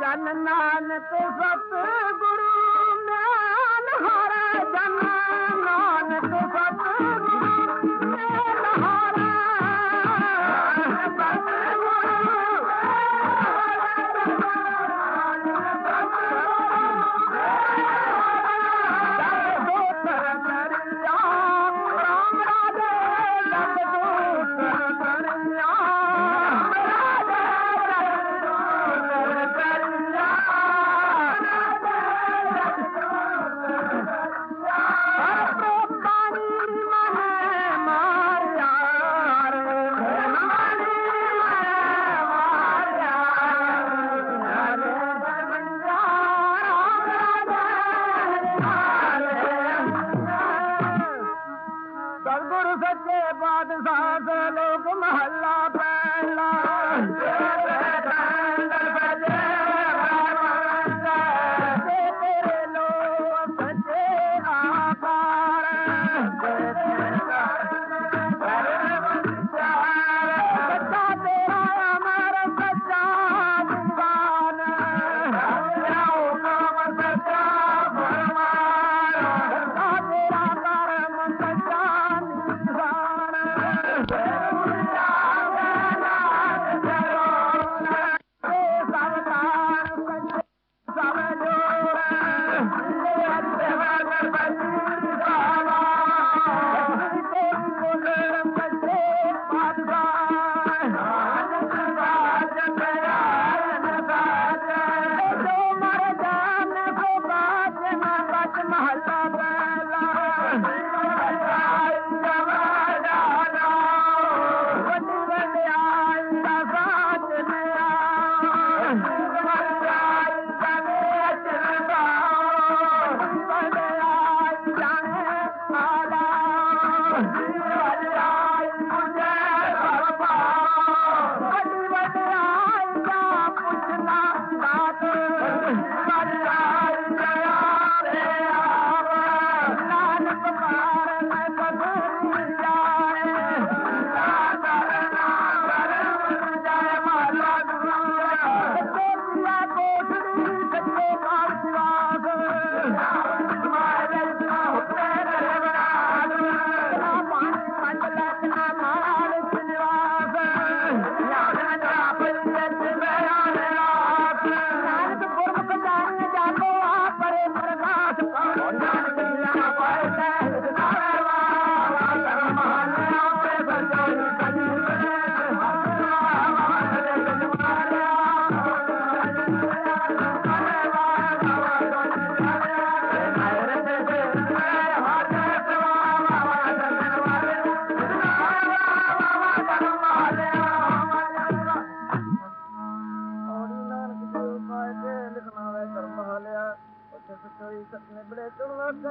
जननान सत बस नान हर जन Thank you. रत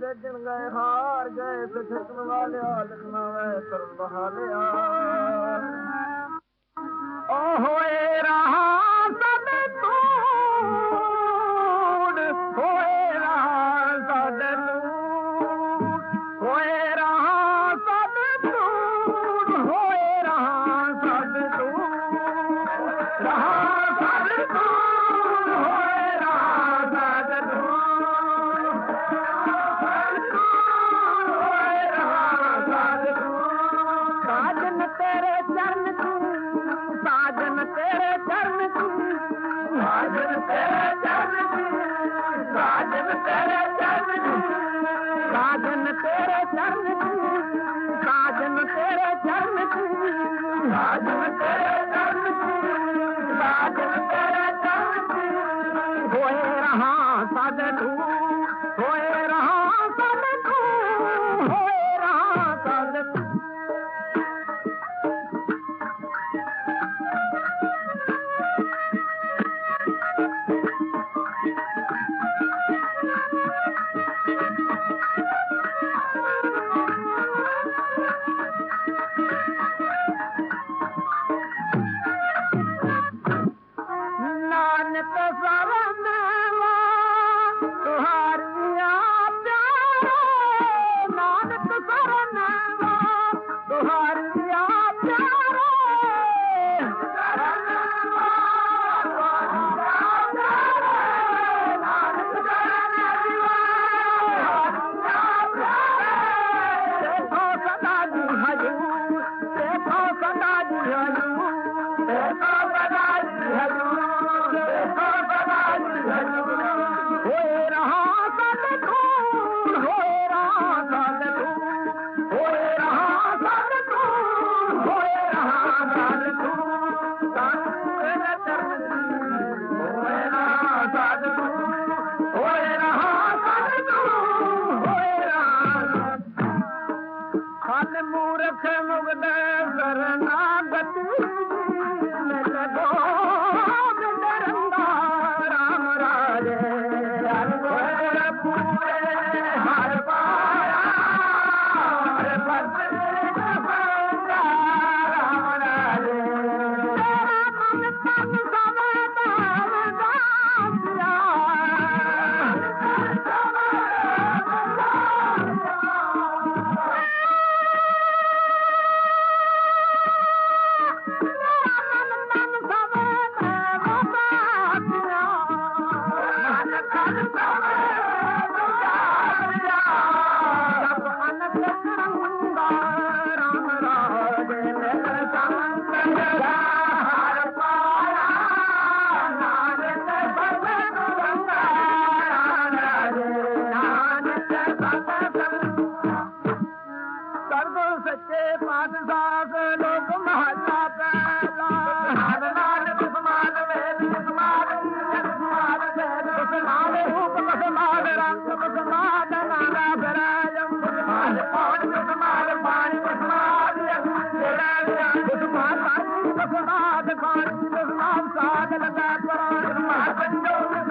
जेगन गे हार गे त ज़रागू रंगाज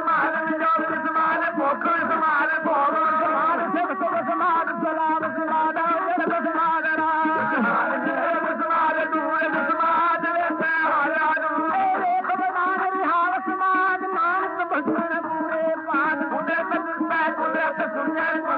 माणी माना भोक run, run.